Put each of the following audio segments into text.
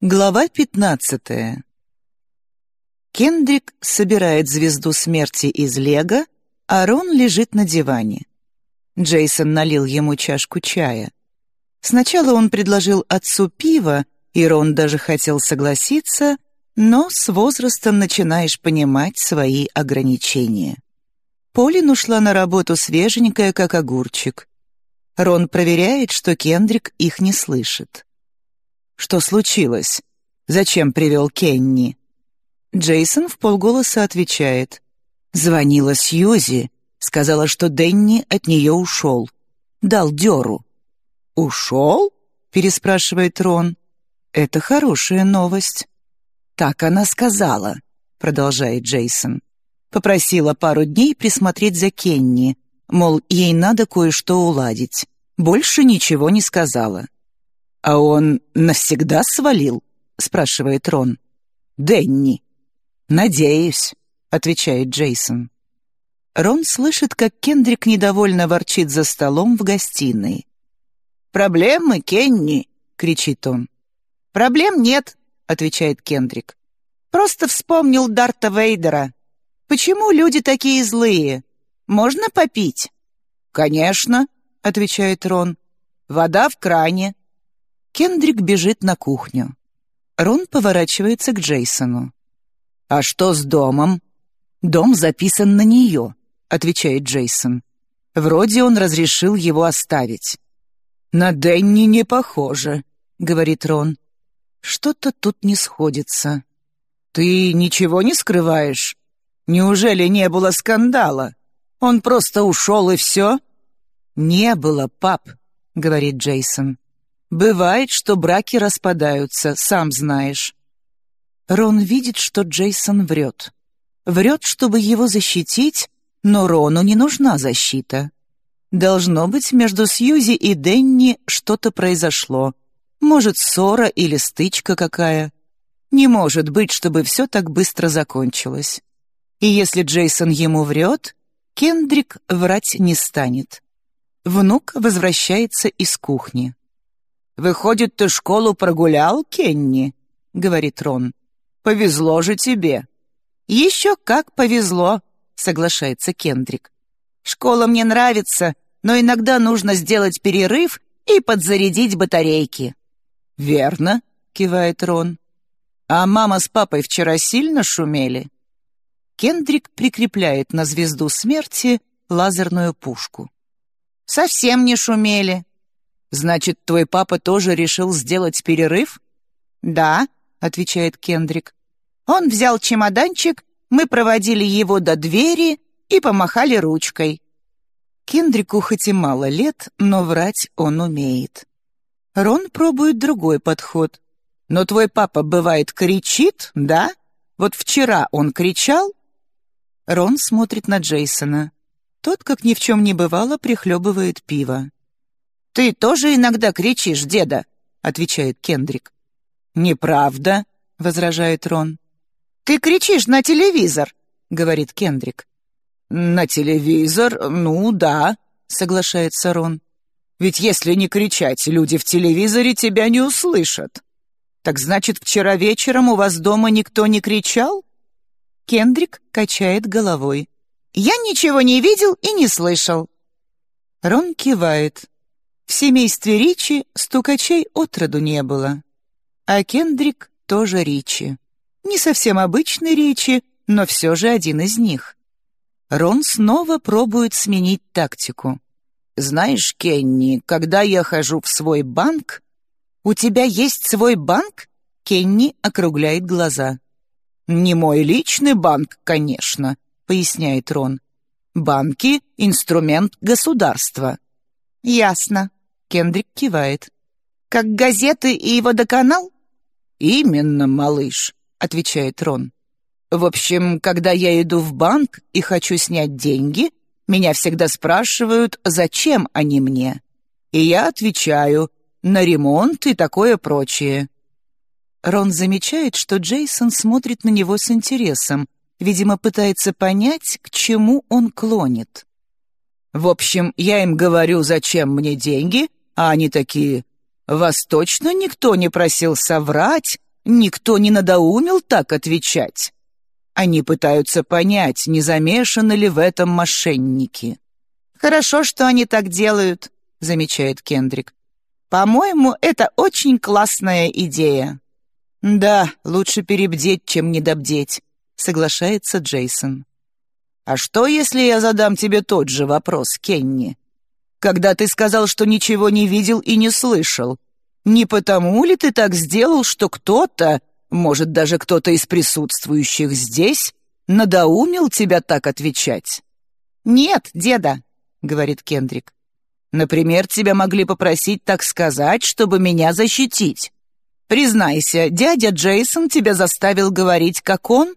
Глава пятнадцатая. Кендрик собирает звезду смерти из лего, а Рон лежит на диване. Джейсон налил ему чашку чая. Сначала он предложил отцу пиво, и Рон даже хотел согласиться, но с возрастом начинаешь понимать свои ограничения. Полин ушла на работу свеженькая, как огурчик. Рон проверяет, что Кендрик их не слышит. Что случилось? Зачем привел Кенни? Джейсон в полголоса отвечает. Звонила Сьюзи, сказала, что Денни от нее ушел. Дал дёру. «Ушел?» — переспрашивает Рон. «Это хорошая новость». «Так она сказала», — продолжает Джейсон. Попросила пару дней присмотреть за Кенни, мол, ей надо кое-что уладить. Больше ничего не сказала. «А он навсегда свалил?» — спрашивает Рон. «Денни». «Надеюсь», — отвечает Джейсон. Рон слышит, как Кендрик недовольно ворчит за столом в гостиной. «Проблемы, Кенни!» — кричит он. «Проблем нет», — отвечает Кендрик. «Просто вспомнил Дарта Вейдера. Почему люди такие злые? Можно попить?» «Конечно», — отвечает Рон. «Вода в кране. Кендрик бежит на кухню. Рон поворачивается к Джейсону. «А что с домом?» «Дом записан на нее», — отвечает Джейсон. «Вроде он разрешил его оставить». «На Денни не похоже», — говорит Рон. «Что-то тут не сходится». «Ты ничего не скрываешь? Неужели не было скандала? Он просто ушел и все?» «Не было, пап», — говорит Джейсон. Бывает, что браки распадаются, сам знаешь. Рон видит, что Джейсон врет. Врет, чтобы его защитить, но Рону не нужна защита. Должно быть, между Сьюзи и Денни что-то произошло. Может, ссора или стычка какая. Не может быть, чтобы все так быстро закончилось. И если Джейсон ему врет, Кендрик врать не станет. Внук возвращается из кухни. «Выходит, ты школу прогулял, Кенни?» — говорит Рон. «Повезло же тебе». «Еще как повезло», — соглашается Кендрик. «Школа мне нравится, но иногда нужно сделать перерыв и подзарядить батарейки». «Верно», — кивает Рон. «А мама с папой вчера сильно шумели?» Кендрик прикрепляет на звезду смерти лазерную пушку. «Совсем не шумели», «Значит, твой папа тоже решил сделать перерыв?» «Да», — отвечает Кендрик. «Он взял чемоданчик, мы проводили его до двери и помахали ручкой». Кендрику хоть и мало лет, но врать он умеет. Рон пробует другой подход. «Но твой папа, бывает, кричит, да? Вот вчера он кричал?» Рон смотрит на Джейсона. Тот, как ни в чем не бывало, прихлебывает пиво. «Ты тоже иногда кричишь, деда», — отвечает Кендрик. «Неправда», — возражает Рон. «Ты кричишь на телевизор», — говорит Кендрик. «На телевизор? Ну, да», — соглашается Рон. «Ведь если не кричать, люди в телевизоре тебя не услышат». «Так значит, вчера вечером у вас дома никто не кричал?» Кендрик качает головой. «Я ничего не видел и не слышал». Рон кивает. В семействе Ричи стукачей отроду не было. А Кендрик тоже Ричи. Не совсем обычный Ричи, но все же один из них. Рон снова пробует сменить тактику. «Знаешь, Кенни, когда я хожу в свой банк...» «У тебя есть свой банк?» Кенни округляет глаза. «Не мой личный банк, конечно», — поясняет Рон. «Банки — инструмент государства». «Ясно», Кендрик кивает. «Как газеты и водоканал?» «Именно, малыш», — отвечает Рон. «В общем, когда я иду в банк и хочу снять деньги, меня всегда спрашивают, зачем они мне. И я отвечаю, на ремонт и такое прочее». Рон замечает, что Джейсон смотрит на него с интересом, видимо, пытается понять, к чему он клонит. «В общем, я им говорю, зачем мне деньги, а они такие, «Вас точно никто не просил соврать никто не надоумил так отвечать. Они пытаются понять, не замешаны ли в этом мошенники. «Хорошо, что они так делают», — замечает Кендрик. «По-моему, это очень классная идея». «Да, лучше перебдеть, чем недобдеть», — соглашается Джейсон. «А что, если я задам тебе тот же вопрос, Кенни? Когда ты сказал, что ничего не видел и не слышал, не потому ли ты так сделал, что кто-то, может, даже кто-то из присутствующих здесь, надоумил тебя так отвечать?» «Нет, деда», — говорит Кендрик. «Например, тебя могли попросить так сказать, чтобы меня защитить. Признайся, дядя Джейсон тебя заставил говорить, как он?»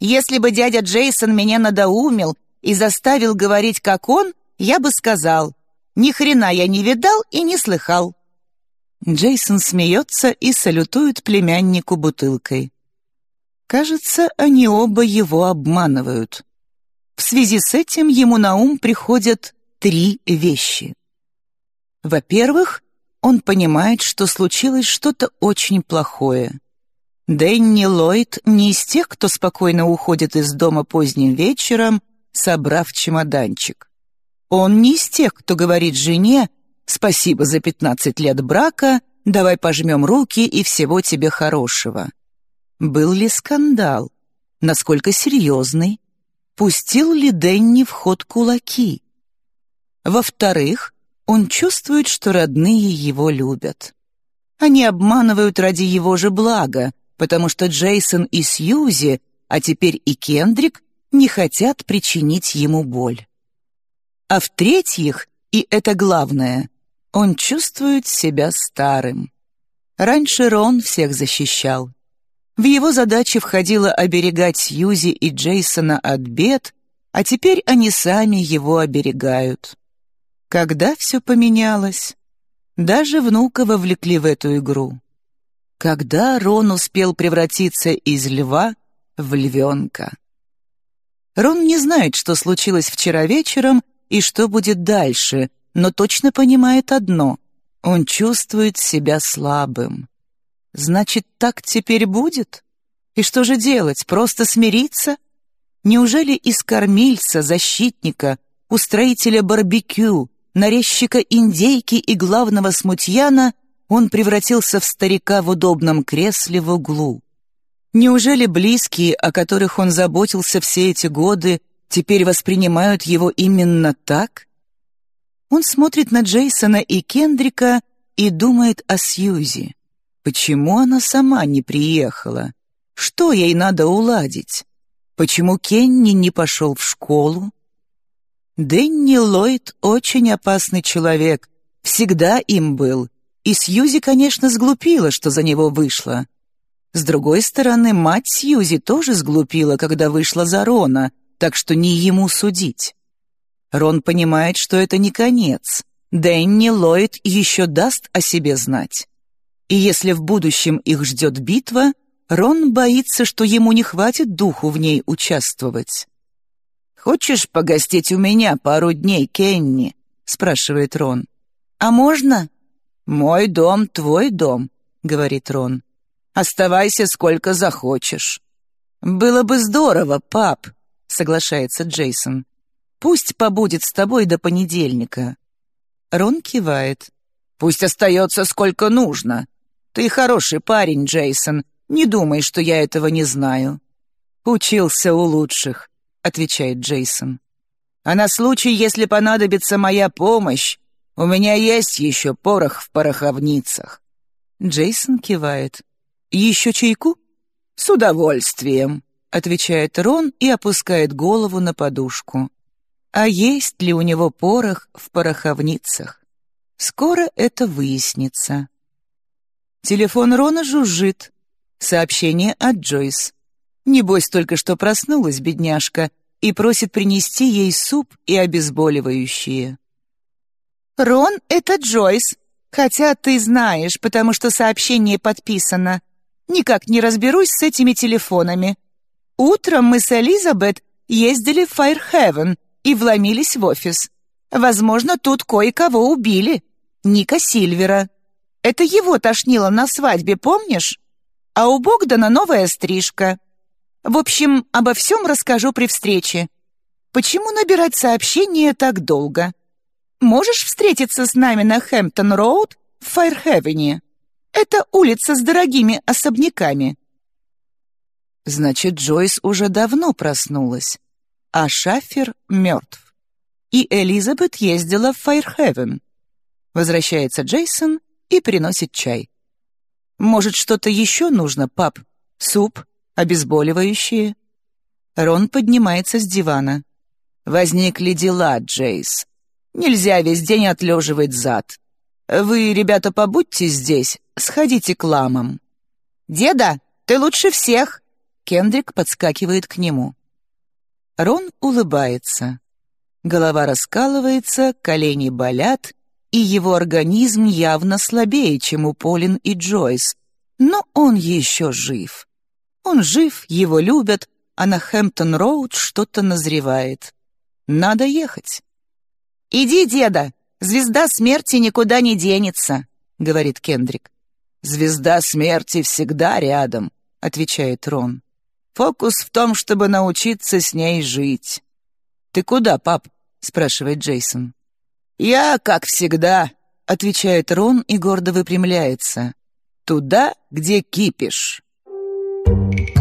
Если бы дядя Джейсон меня надоумил и заставил говорить, как он, я бы сказал, ни хрена я не видал и не слыхал. Джейсон смеется и салютует племяннику бутылкой. Кажется, они оба его обманывают. В связи с этим ему на ум приходят три вещи. Во-первых, он понимает, что случилось что-то очень плохое. Дэнни Ллойд не из тех, кто спокойно уходит из дома поздним вечером, собрав чемоданчик. Он не из тех, кто говорит жене «Спасибо за пятнадцать лет брака, давай пожмем руки и всего тебе хорошего». Был ли скандал? Насколько серьезный? Пустил ли Дэнни в ход кулаки? Во-вторых, он чувствует, что родные его любят. Они обманывают ради его же блага, потому что Джейсон и Сьюзи, а теперь и Кендрик, не хотят причинить ему боль. А в-третьих, и это главное, он чувствует себя старым. Раньше Рон всех защищал. В его задачи входило оберегать Сьюзи и Джейсона от бед, а теперь они сами его оберегают. Когда все поменялось? Даже внука вовлекли в эту игру. Когда Рон успел превратиться из льва в львенка? Рон не знает, что случилось вчера вечером и что будет дальше, но точно понимает одно — он чувствует себя слабым. Значит, так теперь будет? И что же делать, просто смириться? Неужели из кормильца, защитника, устроителя барбекю, нарезчика индейки и главного смутьяна он превратился в старика в удобном кресле в углу. Неужели близкие, о которых он заботился все эти годы, теперь воспринимают его именно так? Он смотрит на Джейсона и Кендрика и думает о Сьюзи. Почему она сама не приехала? Что ей надо уладить? Почему Кенни не пошел в школу? Дэнни Ллойд очень опасный человек, всегда им был, и Сьюзи, конечно, сглупила, что за него вышла. С другой стороны, мать Сьюзи тоже сглупила, когда вышла за Рона, так что не ему судить. Рон понимает, что это не конец. Дэнни Ллойд еще даст о себе знать. И если в будущем их ждет битва, Рон боится, что ему не хватит духу в ней участвовать. «Хочешь погостить у меня пару дней, Кенни?» — спрашивает Рон. «А можно?» «Мой дом — твой дом», — говорит Рон. «Оставайся сколько захочешь». «Было бы здорово, пап», — соглашается Джейсон. «Пусть побудет с тобой до понедельника». Рон кивает. «Пусть остается сколько нужно. Ты хороший парень, Джейсон. Не думай, что я этого не знаю». «Учился у лучших», — отвечает Джейсон. «А на случай, если понадобится моя помощь, у меня есть еще порох в пороховницах». Джейсон кивает. «Еще чайку?» «С удовольствием», — отвечает Рон и опускает голову на подушку. А есть ли у него порох в пороховницах? Скоро это выяснится. Телефон Рона жужжит. Сообщение от Джойс. Небось, только что проснулась бедняжка и просит принести ей суп и обезболивающие. «Рон — это Джойс, хотя ты знаешь, потому что сообщение подписано. Никак не разберусь с этими телефонами. Утром мы с Элизабет ездили в Файрхевен и вломились в офис. Возможно, тут кое-кого убили. Ника Сильвера. Это его тошнило на свадьбе, помнишь?» а у Богдана новая стрижка. В общем, обо всем расскажу при встрече. Почему набирать сообщение так долго? Можешь встретиться с нами на Хэмптон-Роуд в Файрхевене? Это улица с дорогими особняками». Значит, Джойс уже давно проснулась, а Шаффер мертв. И Элизабет ездила в Файрхевен. Возвращается Джейсон и приносит чай. «Может, что-то еще нужно, пап? Суп? Обезболивающие?» Рон поднимается с дивана. «Возникли дела, Джейс. Нельзя весь день отлеживать зад. Вы, ребята, побудьте здесь, сходите к ламам». «Деда, ты лучше всех!» Кендрик подскакивает к нему. Рон улыбается. Голова раскалывается, колени болят, и его организм явно слабее, чем у Полин и Джойс. Но он еще жив. Он жив, его любят, а на Хэмптон-Роуд что-то назревает. Надо ехать. «Иди, деда, звезда смерти никуда не денется», — говорит Кендрик. «Звезда смерти всегда рядом», — отвечает Рон. «Фокус в том, чтобы научиться с ней жить». «Ты куда, пап?» — спрашивает Джейсон. «Я, как всегда», — отвечает Рон и гордо выпрямляется. «Туда, где кипиш». Thank you.